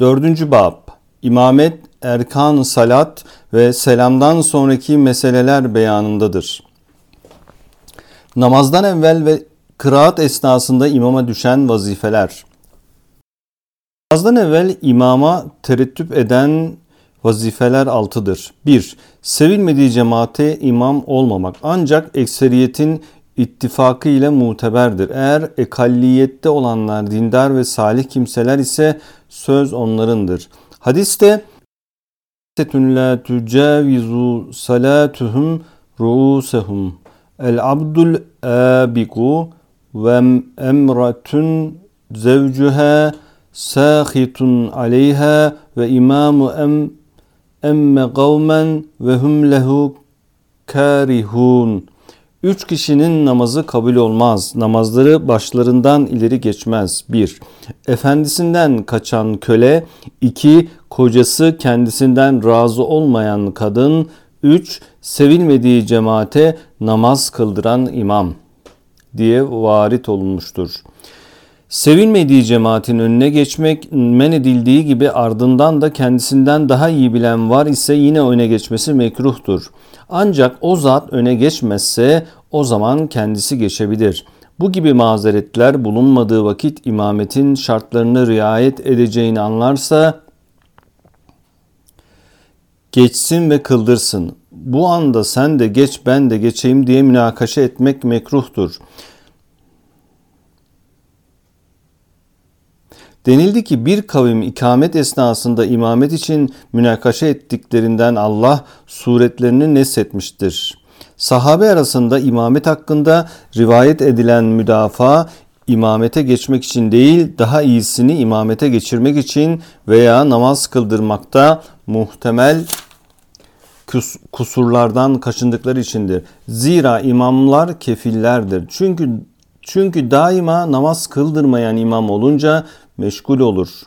Dördüncü bab İmamet, erkan salat ve selamdan sonraki meseleler beyanındadır. Namazdan evvel ve kıraat esnasında imama düşen vazifeler. Namazdan evvel imama terettüp eden vazifeler altıdır. 1. Sevilmediği cemaate imam olmamak ancak ekseriyetin ittifakı ile muteberdir. Eğer ekalliyette olanlar dindar ve salih kimseler ise söz onlarındır. Hadiste la tucavizu salatuhum ruusehum el abdul abiku ve emratun zevcuha sahitun aleyha ve imamu em emme kavmen ve hum lehu karihun. Üç kişinin namazı kabul olmaz. Namazları başlarından ileri geçmez. 1. Efendisinden kaçan köle. 2. Kocası kendisinden razı olmayan kadın. 3. Sevilmediği cemaate namaz kıldıran imam diye varit olunmuştur. Sevilmediği cemaatin önüne geçmek men edildiği gibi ardından da kendisinden daha iyi bilen var ise yine öne geçmesi mekruhtur. Ancak o zat öne geçmezse o zaman kendisi geçebilir. Bu gibi mazeretler bulunmadığı vakit imametin şartlarını riayet edeceğini anlarsa geçsin ve kıldırsın. Bu anda sen de geç ben de geçeyim diye münakaşa etmek mekruhtur. Denildi ki bir kavim ikamet esnasında imamet için münakaşa ettiklerinden Allah suretlerini neshetmiştir. Sahabe arasında imamet hakkında rivayet edilen müdafaa imamete geçmek için değil daha iyisini imamete geçirmek için veya namaz kıldırmakta muhtemel kusurlardan kaçındıkları içindir. Zira imamlar kefillerdir. Çünkü çünkü daima namaz kıldırmayan imam olunca meşgul olur.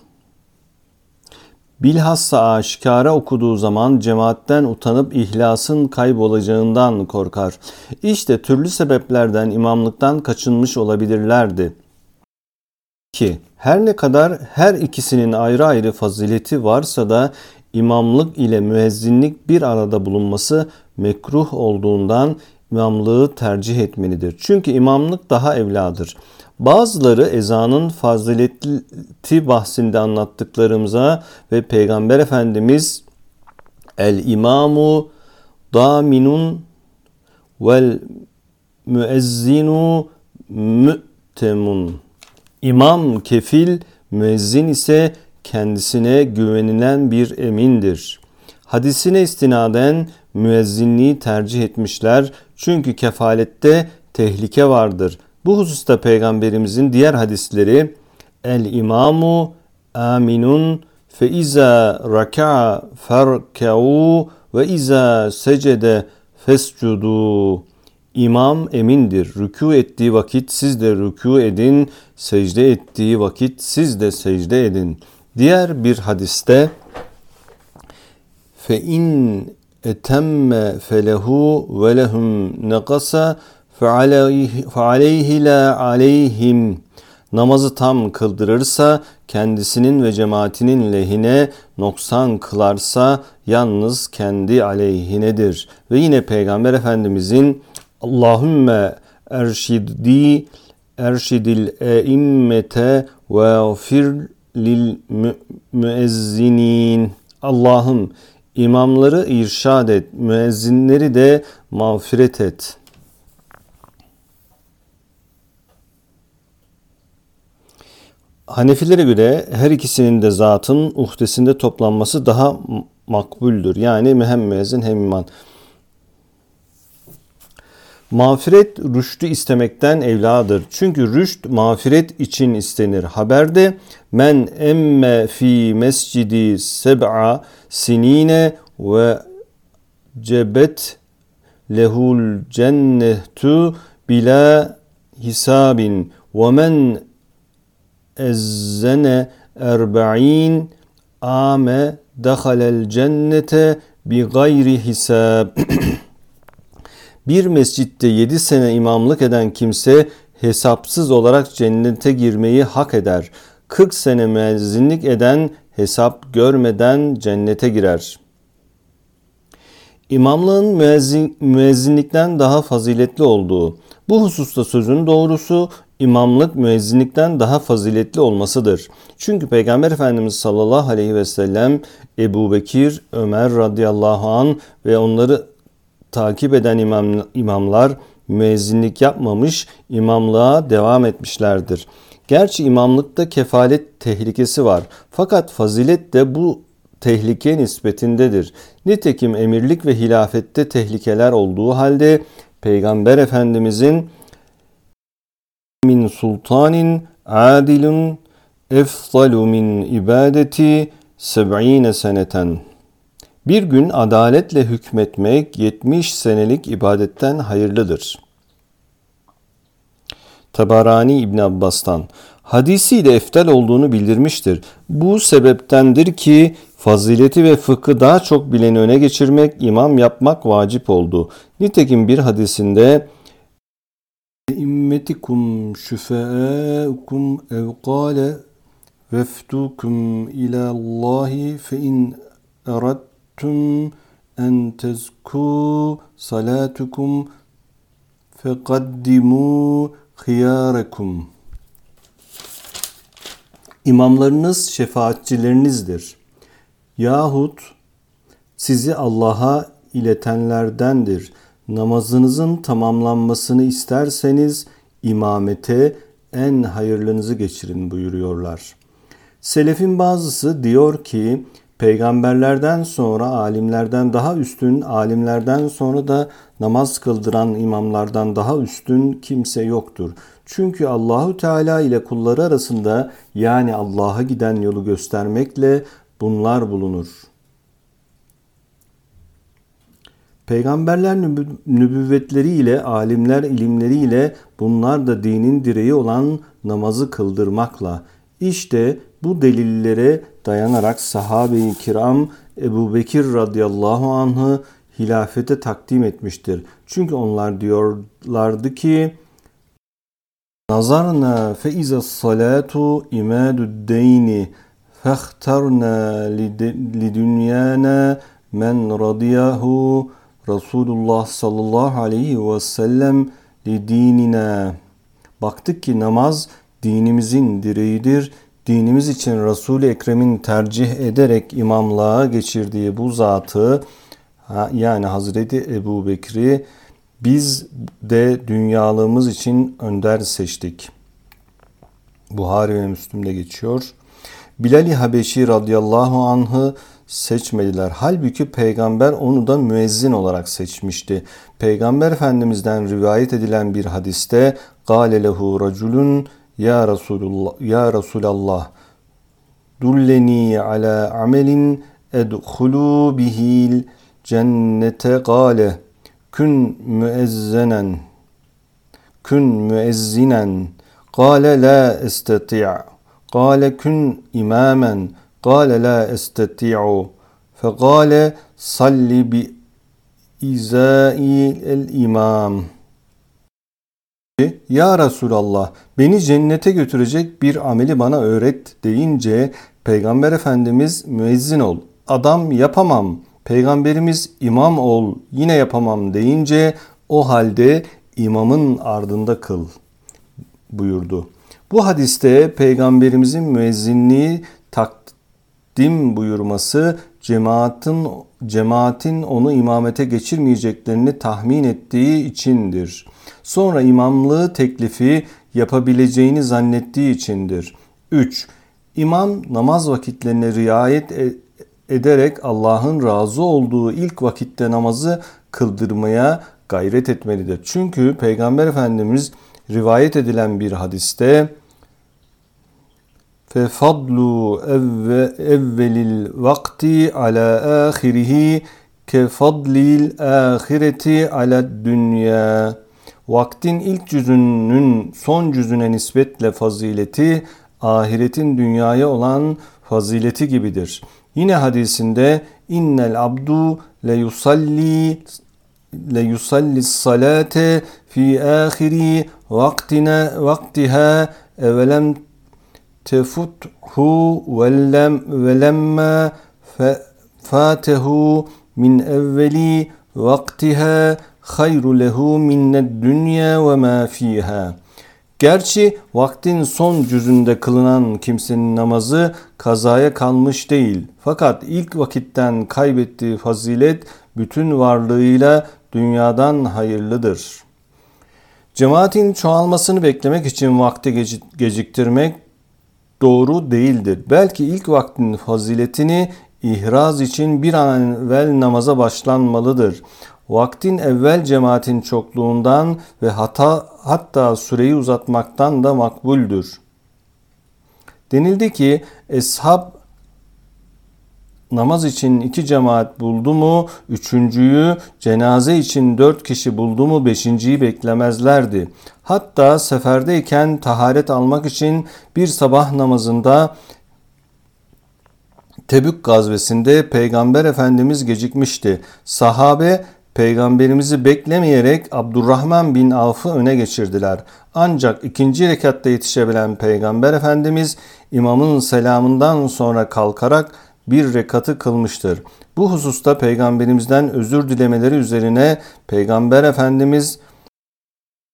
Bilhassa aşikara okuduğu zaman cemaatten utanıp ihlasın kaybolacağından korkar. İşte türlü sebeplerden imamlıktan kaçınmış olabilirlerdi. 2. Her ne kadar her ikisinin ayrı ayrı fazileti varsa da imamlık ile müezzinlik bir arada bulunması mekruh olduğundan imamlığı tercih etmelidir. Çünkü imamlık daha evladır. Bazıları ezanın fazileti bahsinde anlattıklarımıza ve Peygamber Efendimiz el imamu daminun vel müezzinu mü'temun. İmam kefil, müezzin ise kendisine güvenilen bir emindir. Hadisine istinaden müezzinliği tercih etmişler çünkü kefalette tehlike vardır.'' Bu hususta peygamberimizin diğer hadisleri el imamu aminun fe iza raka'a ferka'u ve iza secede fescudu. İmam emindir. Rükû ettiği vakit siz de rükû edin. Secde ettiği vakit siz de secde edin. Diğer bir hadiste fe in etemme felehu ve lehum nekasa فَعَلَيْهِ لَا عَلَيْهِمْ Namazı tam kıldırırsa kendisinin ve cemaatinin lehine noksan kılarsa yalnız kendi aleyhinedir. Ve yine Peygamber Efendimizin Allahümme erşidi erşidil eimmete ve fir lil müezzinin Allah'ım imamları irşad et, müezzinleri de mağfiret et.'' Hanefilere göre her ikisinin de zatın uhdesinde toplanması daha makbuldür. Yani hem müezzin hem iman. Mağfiret rüştü istemekten evladır. Çünkü rüşt mağfiret için istenir. Haberde men emme fi mescidi seb'a sinine ve cebet lehul cennetu bila hisabin ve men ezzene erba'in ame dehalel cennete bi gayri hisab. bir mescitte yedi sene imamlık eden kimse hesapsız olarak cennete girmeyi hak eder. 40 sene müezzinlik eden hesap görmeden cennete girer. İmamlığın müezzin, müezzinlikten daha faziletli olduğu. Bu hususta sözün doğrusu imamlık müezzinlikten daha faziletli olmasıdır. Çünkü Peygamber Efendimiz sallallahu aleyhi ve sellem Ebu Bekir, Ömer radıyallahu an ve onları takip eden imam, imamlar müezzinlik yapmamış, imamlığa devam etmişlerdir. Gerçi imamlıkta kefalet tehlikesi var. Fakat fazilet de bu tehlike nispetindedir. Nitekim emirlik ve hilafette tehlikeler olduğu halde Peygamber Efendimizin min sultanin adilun efzalu min ibadeti seb'ine seneten. Bir gün adaletle hükmetmek 70 senelik ibadetten hayırlıdır. Tabarani İbn Abbas'tan hadisiyle eftel olduğunu bildirmiştir. Bu sebeptendir ki fazileti ve fıkhı daha çok bileni öne geçirmek, imam yapmak vacip oldu. Nitekim bir hadisinde immetikum şüfe'ukum ev kâle veftukum ilallahi fe in erattum en tezku salatukum fekaddimu hıyarekum. İmamlarınız şefaatçilerinizdir. Yahut sizi Allah'a iletenlerdendir. Namazınızın tamamlanmasını isterseniz imamete en hayırlınızı geçirin buyuruyorlar. Selefin bazısı diyor ki peygamberlerden sonra alimlerden daha üstün, alimlerden sonra da namaz kıldıran imamlardan daha üstün kimse yoktur. Çünkü Allahu Teala ile kulları arasında yani Allah'a giden yolu göstermekle bunlar bulunur. Peygamberler nübüvvetleriyle, alimler ilimleriyle bunlar da dinin direği olan namazı kıldırmakla. İşte bu delillere dayanarak sahabe-i kiram Ebu Bekir radıyallahu anh'ı hilafete takdim etmiştir. Çünkü onlar diyorlardı ki Nazarna fe iza salatu imadud deyni fehtarna li dünyana men radiyahu Resulullah sallallahu aleyhi ve sellem li dinina. Baktık ki namaz dinimizin direğidir. Dinimiz için Resul-i Ekrem'in tercih ederek imamlığa geçirdiği bu zatı yani Hazreti Ebu Bekir'i biz de dünyalığımız için önder seçtik. Buhari ve Müslim'de geçiyor. Bilal-i Habeşi radıyallahu anh'ı seçmediler. Halbuki peygamber onu da müezzin olarak seçmişti. Peygamber Efendimiz'den rivayet edilen bir hadiste "Gâle lehu raculun ya Resulullah ya Resulallah dulleni ala amelin edhulu bihil cennete gâle kün müezzenen kün müezzinen gâle la estati' gâle kün imamen estati'u fegale salli bi izai el imam ya Resulallah beni cennete götürecek bir ameli bana öğret deyince Peygamber Efendimiz müezzin ol. Adam yapamam Peygamberimiz imam ol yine yapamam deyince o halde imamın ardında kıl buyurdu. Bu hadiste peygamberimizin müezzinliği takdim buyurması cemaatin cemaatin onu imamete geçirmeyeceklerini tahmin ettiği içindir. Sonra imamlığı teklifi yapabileceğini zannettiği içindir. 3. İmam namaz vakitlerine riayet e- ederek Allah'ın razı olduğu ilk vakitte namazı kıldırmaya gayret etmelidir. Çünkü Peygamber Efendimiz rivayet edilen bir hadiste fefadlu evve, evvelil vakti ala ahirihi kefadlil ahireti ala. Vaktin ilk cüzünün son cüzüne nispetle fazileti ahiretin dünyaya olan fazileti gibidir. Yine hadisinde innel abdu le yusalli le yusalli salate fi ahiri vaktina vaktiha evelem tefuthu velem velemma fatehu min evveli vaktiha hayru lehu minned dünya ve ma fiha. Gerçi vaktin son cüzünde kılınan kimsenin namazı kazaya kalmış değil. Fakat ilk vakitten kaybettiği fazilet bütün varlığıyla dünyadan hayırlıdır. Cemaatin çoğalmasını beklemek için vakti geciktirmek doğru değildir. Belki ilk vaktin faziletini ihraz için bir an evvel namaza başlanmalıdır. Vaktin evvel cemaatin çokluğundan ve hata hatta süreyi uzatmaktan da makbuldür. Denildi ki eshab namaz için iki cemaat buldu mu, üçüncüyü, cenaze için dört kişi buldu mu, beşinciyi beklemezlerdi. Hatta seferdeyken taharet almak için bir sabah namazında Tebük gazvesinde Peygamber Efendimiz gecikmişti. Sahabe Peygamberimizi beklemeyerek Abdurrahman bin Avf'ı öne geçirdiler. Ancak ikinci rekatta yetişebilen Peygamber Efendimiz imamın selamından sonra kalkarak bir rekatı kılmıştır. Bu hususta peygamberimizden özür dilemeleri üzerine peygamber efendimiz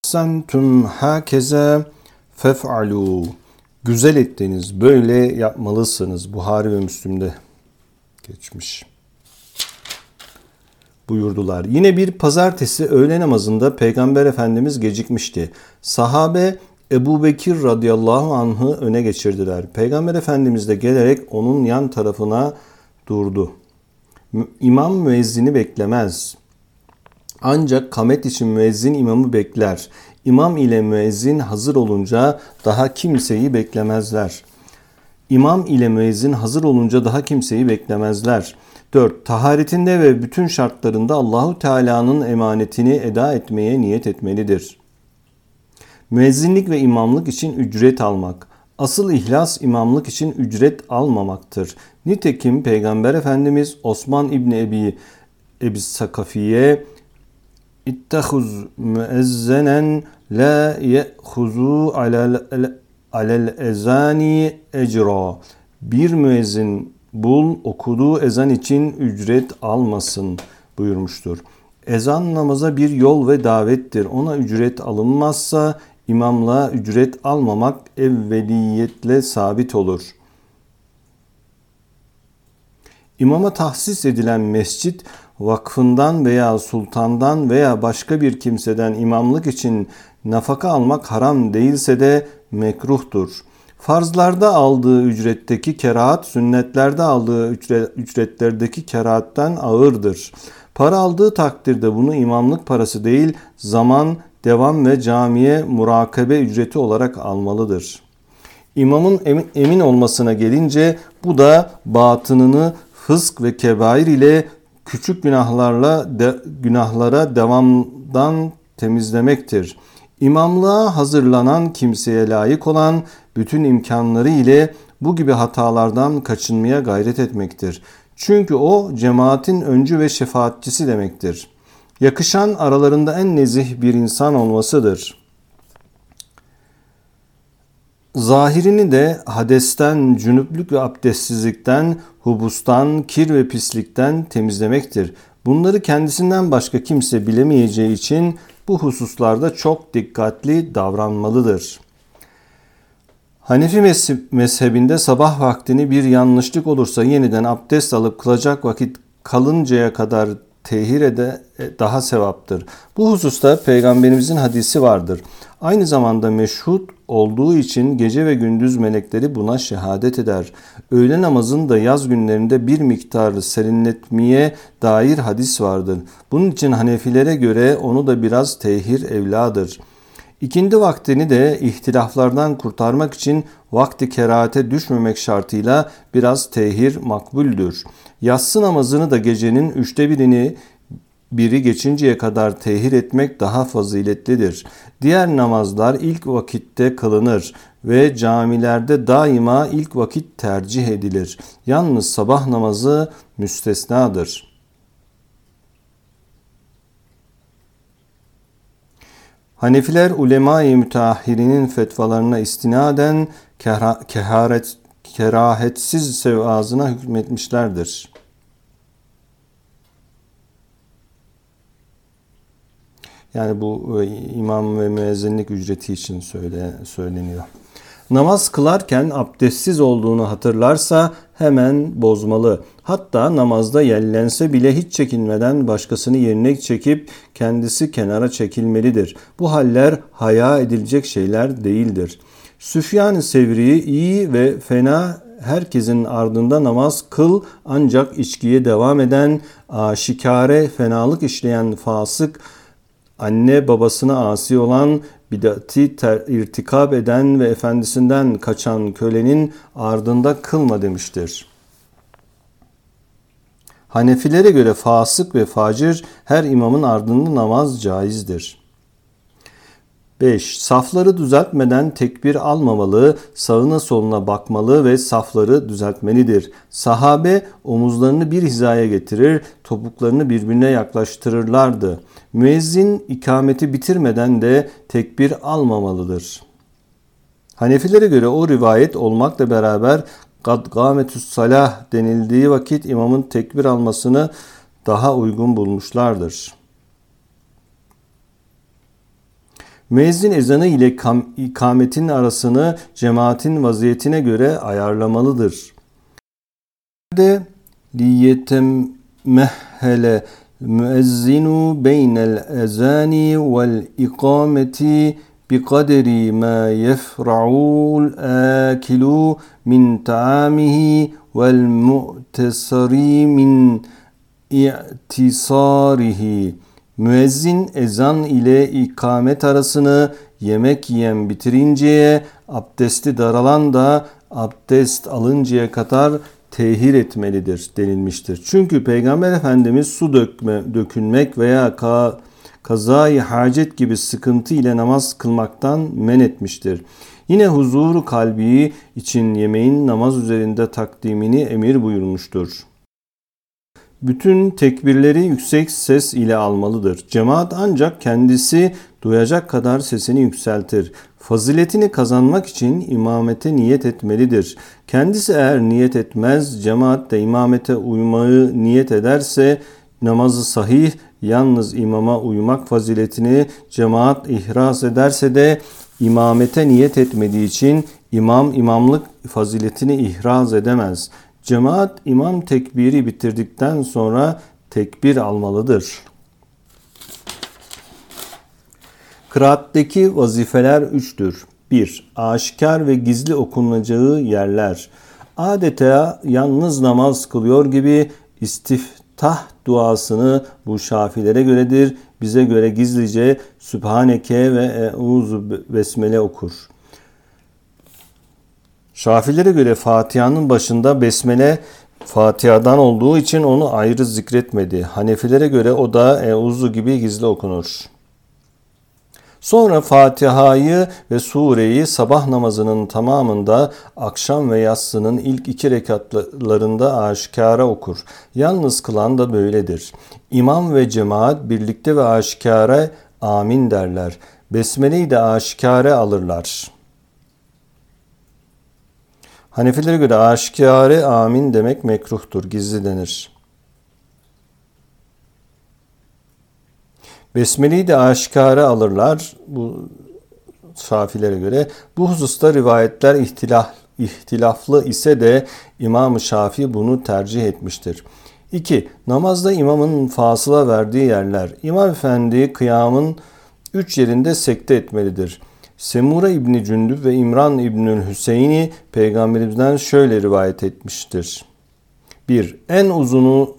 sentum hakeze fef'alu güzel ettiniz böyle yapmalısınız Buhari ve Müslim'de geçmiş buyurdular. Yine bir pazartesi öğle namazında Peygamber Efendimiz gecikmişti. Sahabe Ebu Bekir radıyallahu anh'ı öne geçirdiler. Peygamber Efendimiz de gelerek onun yan tarafına durdu. İmam müezzini beklemez. Ancak kamet için müezzin imamı bekler. İmam ile müezzin hazır olunca daha kimseyi beklemezler. İmam ile müezzin hazır olunca daha kimseyi beklemezler. 4. Taharetinde ve bütün şartlarında Allahu Teala'nın emanetini eda etmeye niyet etmelidir. Müezzinlik ve imamlık için ücret almak. Asıl ihlas imamlık için ücret almamaktır. Nitekim Peygamber Efendimiz Osman İbni Ebi Ebi Sakafiye İttehuz müezzenen la ye'huzu alel, alel ezani ecra. Bir müezzin bul okuduğu ezan için ücret almasın buyurmuştur. Ezan namaza bir yol ve davettir. Ona ücret alınmazsa imamla ücret almamak evveliyetle sabit olur. İmama tahsis edilen mescit vakfından veya sultandan veya başka bir kimseden imamlık için nafaka almak haram değilse de mekruhtur. Farzlarda aldığı ücretteki kerahat, sünnetlerde aldığı ücretlerdeki kerahattan ağırdır. Para aldığı takdirde bunu imamlık parası değil, zaman, devam ve camiye murakabe ücreti olarak almalıdır. İmamın emin olmasına gelince bu da batınını fısk ve kebair ile küçük günahlarla de, günahlara devamdan temizlemektir. İmamlığa hazırlanan kimseye layık olan bütün imkanları ile bu gibi hatalardan kaçınmaya gayret etmektir. Çünkü o cemaatin öncü ve şefaatçisi demektir.'' yakışan aralarında en nezih bir insan olmasıdır. Zahirini de hadesten, cünüplük ve abdestsizlikten, hubustan, kir ve pislikten temizlemektir. Bunları kendisinden başka kimse bilemeyeceği için bu hususlarda çok dikkatli davranmalıdır. Hanefi mezhebinde sabah vaktini bir yanlışlık olursa yeniden abdest alıp kılacak vakit kalıncaya kadar tehir ede e, daha sevaptır. Bu hususta peygamberimizin hadisi vardır. Aynı zamanda meşhut olduğu için gece ve gündüz melekleri buna şehadet eder. Öğle namazın da yaz günlerinde bir miktarı serinletmeye dair hadis vardır. Bunun için Hanefilere göre onu da biraz tehir evladır.'' İkindi vaktini de ihtilaflardan kurtarmak için vakti kerahate düşmemek şartıyla biraz tehir makbuldür. Yatsı namazını da gecenin üçte birini biri geçinceye kadar tehir etmek daha faziletlidir. Diğer namazlar ilk vakitte kılınır ve camilerde daima ilk vakit tercih edilir. Yalnız sabah namazı müstesnadır.'' Hanefiler ulema-i müteahhirinin fetvalarına istinaden keharet, kerahetsiz sevazına hükmetmişlerdir. Yani bu e, imam ve müezzinlik ücreti için söyle, söyleniyor. Namaz kılarken abdestsiz olduğunu hatırlarsa hemen bozmalı. Hatta namazda yellense bile hiç çekinmeden başkasını yerine çekip kendisi kenara çekilmelidir. Bu haller haya edilecek şeyler değildir. Süfyan-ı Sevri iyi ve fena herkesin ardında namaz kıl ancak içkiye devam eden, aşikare fenalık işleyen fasık, anne babasına asi olan, bidati ter, irtikab eden ve efendisinden kaçan kölenin ardında kılma demiştir. Hanefilere göre fasık ve facir her imamın ardında namaz caizdir. 5. Safları düzeltmeden tekbir almamalı, sağına soluna bakmalı ve safları düzeltmelidir. Sahabe omuzlarını bir hizaya getirir, topuklarını birbirine yaklaştırırlardı. Müezzin ikameti bitirmeden de tekbir almamalıdır. Hanefilere göre o rivayet olmakla beraber kad gametüs salah denildiği vakit imamın tekbir almasını daha uygun bulmuşlardır. Müezzin ezanı ile ikametin arasını cemaatin vaziyetine göre ayarlamalıdır. De liyetem mehhele müezzinu beynel ezani vel ikameti بقدر ما يفرع الآكل من طعامه والمؤتسر من اعتصاره Müezzin ezan ile ikamet arasını yemek yiyen bitirinceye, abdesti daralan da abdest alıncaya kadar tehir etmelidir denilmiştir. Çünkü Peygamber Efendimiz su dökme, dökünmek veya ka, kazayı hacet gibi sıkıntı ile namaz kılmaktan men etmiştir. Yine huzuru kalbi için yemeğin namaz üzerinde takdimini emir buyurmuştur. Bütün tekbirleri yüksek ses ile almalıdır. Cemaat ancak kendisi duyacak kadar sesini yükseltir. Faziletini kazanmak için imamete niyet etmelidir. Kendisi eğer niyet etmez, cemaat de imamete uymayı niyet ederse namazı sahih, yalnız imama uymak faziletini cemaat ihraz ederse de imamete niyet etmediği için imam imamlık faziletini ihraz edemez. Cemaat imam tekbiri bitirdikten sonra tekbir almalıdır. Kıraatteki vazifeler üçtür. 1. Aşikar ve gizli okunacağı yerler. Adeta yalnız namaz kılıyor gibi istiftah duasını bu şafilere göredir. Bize göre gizlice Sübhaneke ve Euzu Besmele okur. Şafilere göre Fatiha'nın başında Besmele Fatiha'dan olduğu için onu ayrı zikretmedi. Hanefilere göre o da Euzu gibi gizli okunur. Sonra Fatiha'yı ve sureyi sabah namazının tamamında akşam ve yatsının ilk iki rekatlarında aşikara okur. Yalnız kılan da böyledir. İmam ve cemaat birlikte ve aşikare amin derler. Besmele'yi de aşikare alırlar.'' Hanefilere göre aşikare amin demek mekruhtur, gizli denir. Besmele'yi de aşikare alırlar bu Şafilere göre. Bu hususta rivayetler ihtilaf, ihtilaflı ise de İmam-ı Şafi bunu tercih etmiştir. 2. Namazda imamın fasıla verdiği yerler. İmam Efendi kıyamın üç yerinde sekte etmelidir. Semura İbni Cündüb ve İmran İbnül Hüseyin'i peygamberimizden şöyle rivayet etmiştir. 1. En uzunu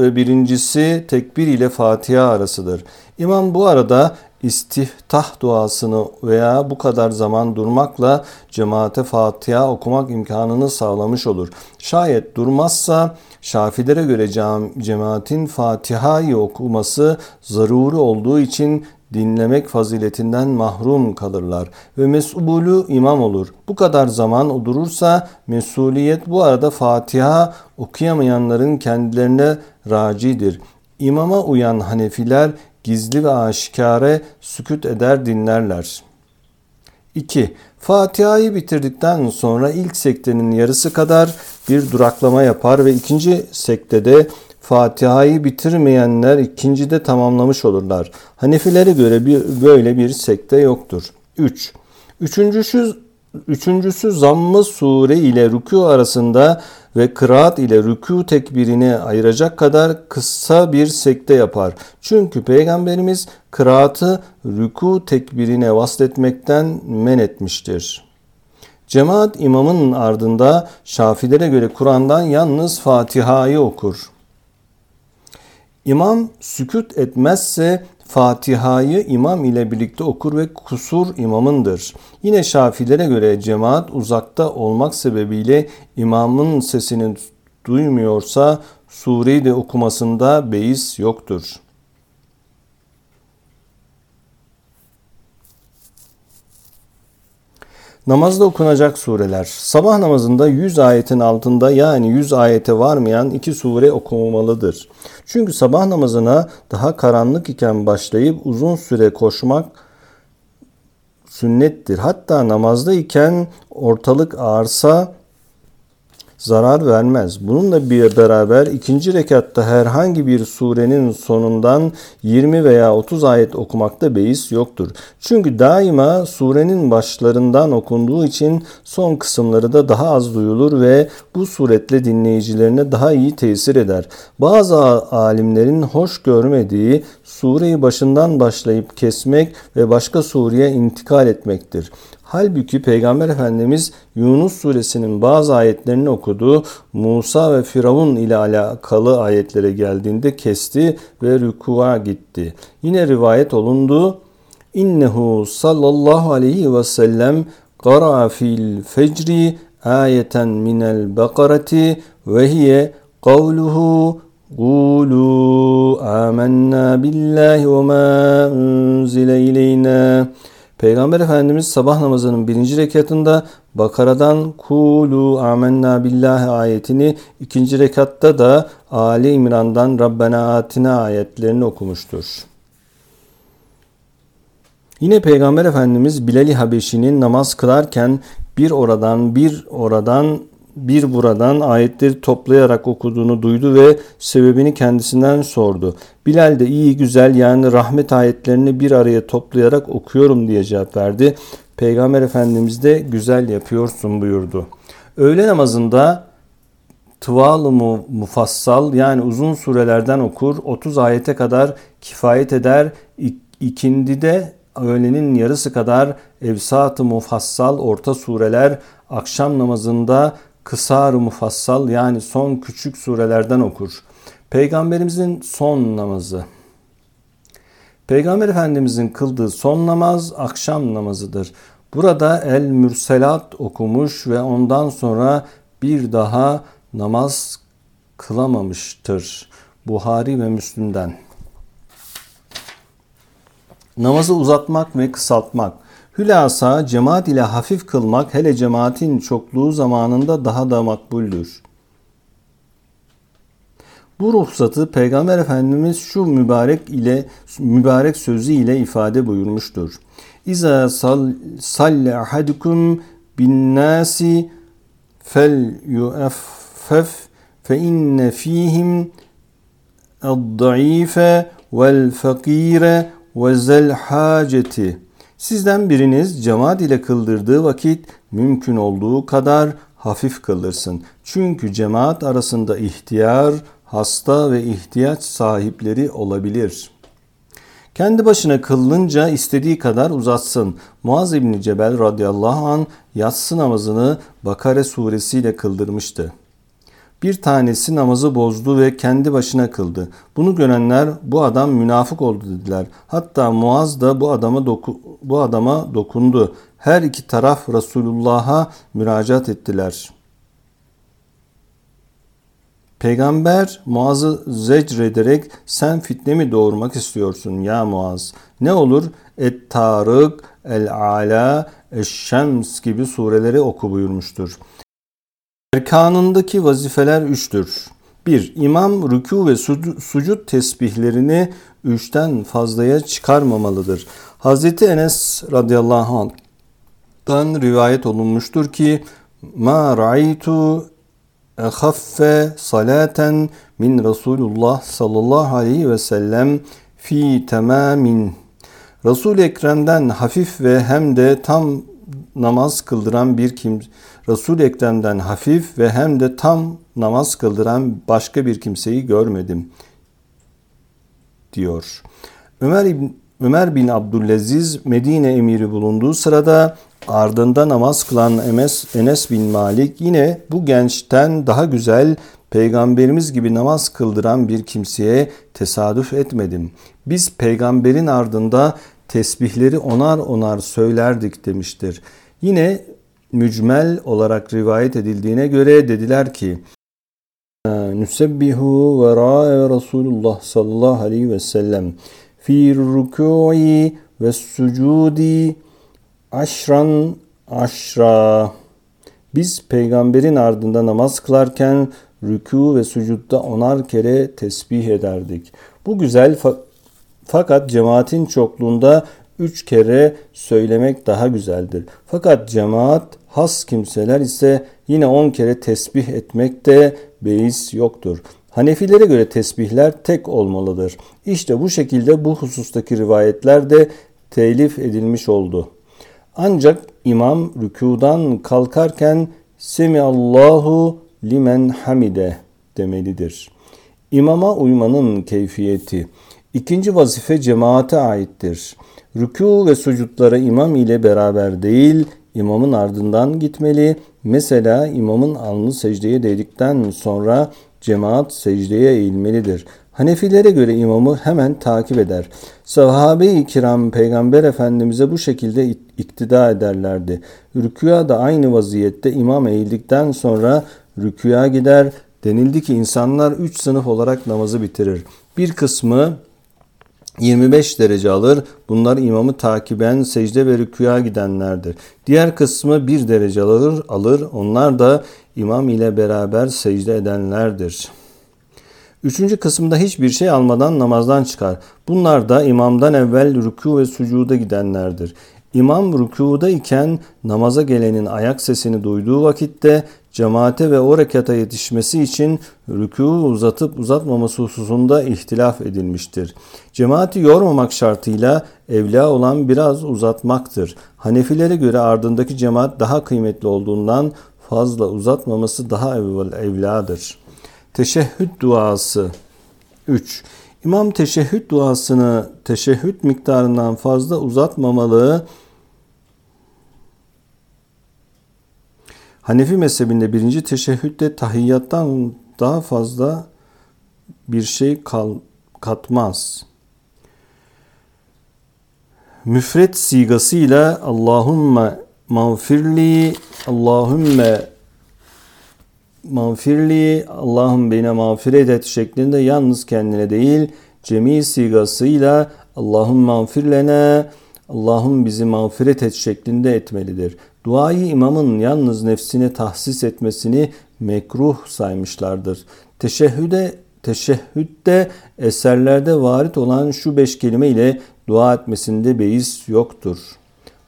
ve birincisi tekbir ile Fatiha arasıdır. İmam bu arada istiftah duasını veya bu kadar zaman durmakla cemaate Fatiha okumak imkanını sağlamış olur. Şayet durmazsa Şafilere göre cemaatin Fatiha'yı okuması zaruri olduğu için dinlemek faziletinden mahrum kalırlar ve mesulü imam olur. Bu kadar zaman durursa mesuliyet bu arada Fatiha okuyamayanların kendilerine racidir. İmama uyan Hanefiler gizli ve aşikare sükut eder dinlerler. 2. Fatiha'yı bitirdikten sonra ilk sektenin yarısı kadar bir duraklama yapar ve ikinci sektede Fatiha'yı bitirmeyenler ikincide tamamlamış olurlar. Hanefilere göre bir, böyle bir sekte yoktur. 3. Üçüncüsü, üçüncüsü zammı sure ile rükû arasında ve kıraat ile rükû tekbirini ayıracak kadar kısa bir sekte yapar. Çünkü Peygamberimiz kıraatı rükû tekbirine vasletmekten men etmiştir. Cemaat imamın ardında Şafilere göre Kur'an'dan yalnız Fatiha'yı okur. İmam sükut etmezse Fatiha'yı imam ile birlikte okur ve kusur imamındır. Yine Şafilere göre cemaat uzakta olmak sebebiyle imamın sesini duymuyorsa sureyi de okumasında beis yoktur. Namazda okunacak sureler. Sabah namazında 100 ayetin altında yani 100 ayete varmayan iki sure okunmalıdır. Çünkü sabah namazına daha karanlık iken başlayıp uzun süre koşmak sünnettir. Hatta namazda iken ortalık ağırsa zarar vermez. Bununla bir beraber ikinci rekatta herhangi bir surenin sonundan 20 veya 30 ayet okumakta beis yoktur. Çünkü daima surenin başlarından okunduğu için son kısımları da daha az duyulur ve bu suretle dinleyicilerine daha iyi tesir eder. Bazı alimlerin hoş görmediği sureyi başından başlayıp kesmek ve başka sureye intikal etmektir. Halbuki Peygamber Efendimiz Yunus suresinin bazı ayetlerini okudu. Musa ve Firavun ile alakalı ayetlere geldiğinde kesti ve rükua gitti. Yine rivayet olundu. İnnehu sallallahu aleyhi ve sellem qara fil fecri ayeten minel bakarati ve hiye kavluhu amennâ billahi ve mâ unzile ileyna Peygamber Efendimiz sabah namazının birinci rekatında Bakara'dan Kulu amenna billahi ayetini ikinci rekatta da Ali İmran'dan Rabbena atina ayetlerini okumuştur. Yine Peygamber Efendimiz Bilal-i Habeşi'nin namaz kılarken bir oradan bir oradan bir buradan ayetleri toplayarak okuduğunu duydu ve sebebini kendisinden sordu. Bilal de iyi güzel yani rahmet ayetlerini bir araya toplayarak okuyorum diye cevap verdi. Peygamber Efendimiz de güzel yapıyorsun buyurdu. Öğle namazında tıval mu mufassal yani uzun surelerden okur 30 ayete kadar kifayet eder. İkindide öğlenin yarısı kadar evsat-ı mufassal orta sureler akşam namazında kısar mufassal yani son küçük surelerden okur. Peygamberimizin son namazı. Peygamber Efendimizin kıldığı son namaz akşam namazıdır. Burada El Mürselat okumuş ve ondan sonra bir daha namaz kılamamıştır. Buhari ve Müslim'den. Namazı uzatmak ve kısaltmak. Hülasa cemaat ile hafif kılmak hele cemaatin çokluğu zamanında daha da makbuldür. Bu ruhsatı Peygamber Efendimiz şu mübarek ile mübarek sözü ile ifade buyurmuştur. İza sal salle ahadukum bin nasi fel yuaffef fe inne fihim الضعيف والفقير وذا الحاجة Sizden biriniz cemaat ile kıldırdığı vakit mümkün olduğu kadar hafif kılırsın. Çünkü cemaat arasında ihtiyar, hasta ve ihtiyaç sahipleri olabilir. Kendi başına kılınca istediği kadar uzatsın. Muaz İbni Cebel radıyallahu an yatsı namazını Bakare suresiyle kıldırmıştı. Bir tanesi namazı bozdu ve kendi başına kıldı. Bunu görenler bu adam münafık oldu dediler. Hatta Muaz da bu adama doku, bu adama dokundu. Her iki taraf Resulullah'a müracaat ettiler. Peygamber Muaz'ı zecrederek sen fitne mi doğurmak istiyorsun ya Muaz? Ne olur Et Tarık, El Ala, Eşşems gibi sureleri oku buyurmuştur. Erkanındaki vazifeler üçtür. 1. İmam rükû ve sucud tesbihlerini üçten fazlaya çıkarmamalıdır. Hazreti Enes radıyallahu anh'tan rivayet olunmuştur ki ma ra'aytu ehaffe salaten min Resulullah sallallahu aleyhi ve sellem fi tamamin resul Ekrem'den hafif ve hem de tam namaz kıldıran bir kim resul Ekrem'den hafif ve hem de tam namaz kıldıran başka bir kimseyi görmedim diyor. Ömer İbn Ömer bin Abdülaziz Medine emiri bulunduğu sırada ardında namaz kılan Enes, Enes bin Malik yine bu gençten daha güzel peygamberimiz gibi namaz kıldıran bir kimseye tesadüf etmedim. Biz peygamberin ardında tesbihleri onar onar söylerdik demiştir. Yine mücmel olarak rivayet edildiğine göre dediler ki Nusebbihu ve ra'e Resulullah sallallahu aleyhi ve sellem fi rükû'i ve sucudi aşran aşra. Biz peygamberin ardında namaz kılarken rükû ve sucutta onar kere tesbih ederdik. Bu güzel fa fakat cemaatin çokluğunda üç kere söylemek daha güzeldir. Fakat cemaat has kimseler ise yine on kere tesbih etmekte beis yoktur. Hanefilere göre tesbihler tek olmalıdır. İşte bu şekilde bu husustaki rivayetler de telif edilmiş oldu. Ancak imam rükudan kalkarken Semiallahu limen hamide demelidir. İmama uymanın keyfiyeti. İkinci vazife cemaate aittir. Rükû ve sucutlara imam ile beraber değil, imamın ardından gitmeli. Mesela imamın alnı secdeye değdikten sonra cemaat secdeye eğilmelidir. Hanefilere göre imamı hemen takip eder. Sahabe-i kiram peygamber efendimize bu şekilde iktida ederlerdi. Rüküya da aynı vaziyette imam eğildikten sonra rüküya gider. Denildi ki insanlar üç sınıf olarak namazı bitirir. Bir kısmı 25 derece alır. Bunlar imamı takiben secde ve rüküya gidenlerdir. Diğer kısmı 1 derece alır, alır. Onlar da imam ile beraber secde edenlerdir. Üçüncü kısımda hiçbir şey almadan namazdan çıkar. Bunlar da imamdan evvel rükû ve sucuda gidenlerdir. İmam rükuda iken namaza gelenin ayak sesini duyduğu vakitte cemaate ve o rekata yetişmesi için rükû uzatıp uzatmaması hususunda ihtilaf edilmiştir. Cemaati yormamak şartıyla evla olan biraz uzatmaktır. Hanefilere göre ardındaki cemaat daha kıymetli olduğundan fazla uzatmaması daha evladır. Teşehhüd duası 3. İmam teşehhüd duasını teşehhüd miktarından fazla uzatmamalı. Hanefi mezhebinde birinci teşehhütte tahiyyattan daha fazla bir şey kal, katmaz. Müfret sigasıyla Allahümme mağfirli, Allahümme mağfirli, Allah'ım beni mağfiret et şeklinde yalnız kendine değil, cemi sigasıyla Allah'ım mağfirlene, Allah'ım bizi mağfiret et şeklinde etmelidir. Duayı imamın yalnız nefsine tahsis etmesini mekruh saymışlardır. Teşehhüde teşehhütte eserlerde varit olan şu beş kelime ile dua etmesinde beis yoktur.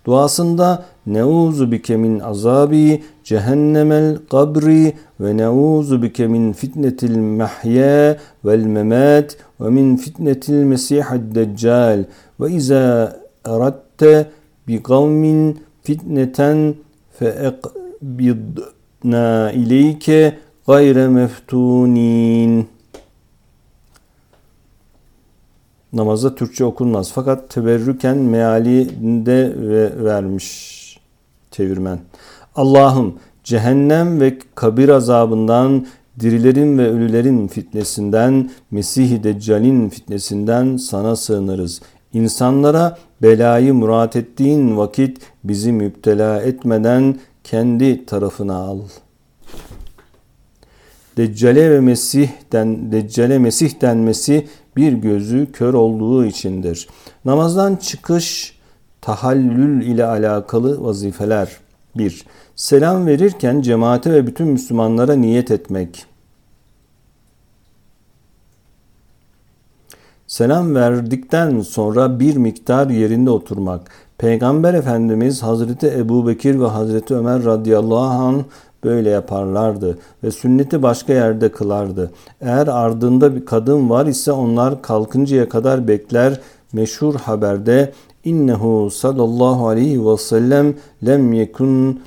Duasında Neuzu bike min azabi cehennemel kabri ve neuzu bike min fitnetil mahya vel memat ve min fitnetil mesihad deccal ve iza eratte bi kavmin fitneten fe ekbidna ileyke gayre meftunin. Namazda Türkçe okunmaz. Fakat teberrüken mealinde vermiş çevirmen. Allah'ım cehennem ve kabir azabından, dirilerin ve ölülerin fitnesinden, Mesih-i Deccal'in fitnesinden sana sığınırız. İnsanlara belayı murat ettiğin vakit bizi müptela etmeden kendi tarafına al. Deccale ve Mesih'den Deccale Mesih denmesi bir gözü kör olduğu içindir. Namazdan çıkış tahallül ile alakalı vazifeler. 1. Selam verirken cemaate ve bütün Müslümanlara niyet etmek. Selam verdikten sonra bir miktar yerinde oturmak. Peygamber Efendimiz Hazreti Ebu Bekir ve Hazreti Ömer radıyallahu anh böyle yaparlardı ve sünneti başka yerde kılardı. Eğer ardında bir kadın var ise onlar kalkıncaya kadar bekler. Meşhur haberde innehu sallallahu aleyhi ve sellem lem yekun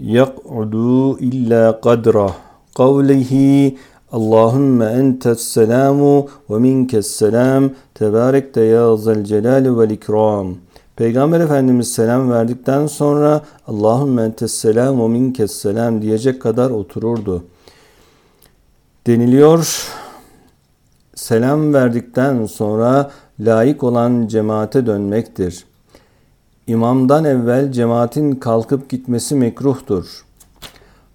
yak'udu illa kadra kavlihi Allahümme entes selamu ve minkes selam tebarekte ya zel celali vel ikram. Peygamber Efendimiz selam verdikten sonra Allahümme entes selam ve minkes selam diyecek kadar otururdu. Deniliyor selam verdikten sonra layık olan cemaate dönmektir. İmamdan evvel cemaatin kalkıp gitmesi mekruhtur.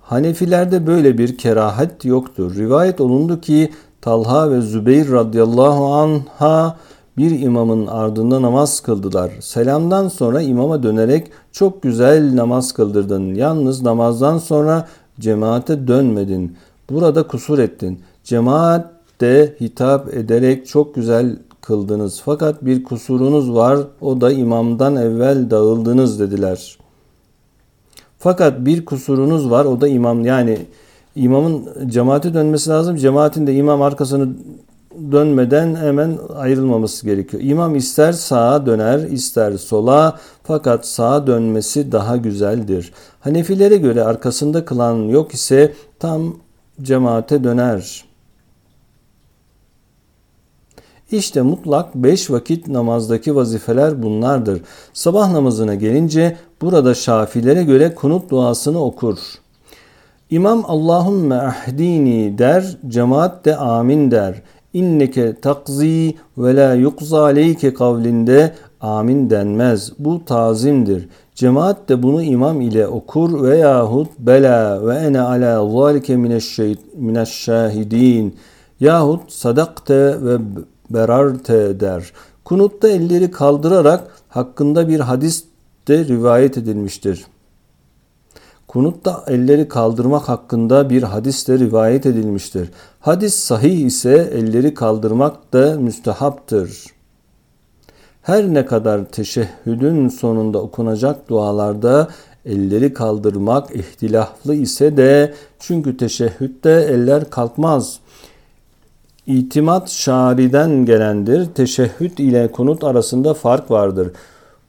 Hanefilerde böyle bir kerahat yoktur. Rivayet olundu ki Talha ve Zübeyir radıyallahu anha bir imamın ardında namaz kıldılar. Selamdan sonra imama dönerek çok güzel namaz kıldırdın. Yalnız namazdan sonra cemaate dönmedin. Burada kusur ettin. Cemaat de hitap ederek çok güzel kıldınız. Fakat bir kusurunuz var o da imamdan evvel dağıldınız dediler. Fakat bir kusurunuz var o da imam yani imamın cemaate dönmesi lazım. Cemaatin de imam arkasını dönmeden hemen ayrılmaması gerekiyor. İmam ister sağa döner, ister sola fakat sağa dönmesi daha güzeldir. Hanefilere göre arkasında kılan yok ise tam cemaate döner. İşte mutlak beş vakit namazdaki vazifeler bunlardır. Sabah namazına gelince burada Şafilere göre kunut duasını okur. İmam Allahümme ahdini der, cemaat de amin der. İnneke takzi ve la yukza aleyke kavlinde amin denmez. Bu tazimdir. Cemaat de bunu imam ile okur veyahut bela ve ene ala zalike mineşşahidin yahut sadakte ve berarte der. Kunutta elleri kaldırarak hakkında bir hadis de rivayet edilmiştir. Kunutta elleri kaldırmak hakkında bir hadis de rivayet edilmiştir. Hadis sahih ise elleri kaldırmak da müstehaptır. Her ne kadar teşehhüdün sonunda okunacak dualarda elleri kaldırmak ihtilaflı ise de çünkü teşehhütte eller kalkmaz. İtimat şariden gelendir. Teşehhüd ile kunut arasında fark vardır.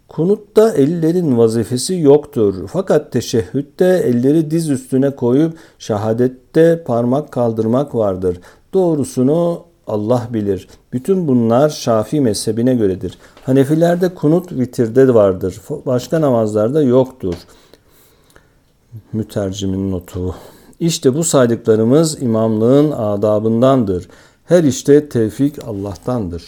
Kunutta ellerin vazifesi yoktur. Fakat teşehhütte elleri diz üstüne koyup şahadette parmak kaldırmak vardır. Doğrusunu Allah bilir. Bütün bunlar Şafii mezhebine göredir. Hanefilerde kunut vitirde vardır. Başka namazlarda yoktur. Mütercimin notu. İşte bu saydıklarımız imamlığın adabındandır. Her işte tevfik Allah'tandır.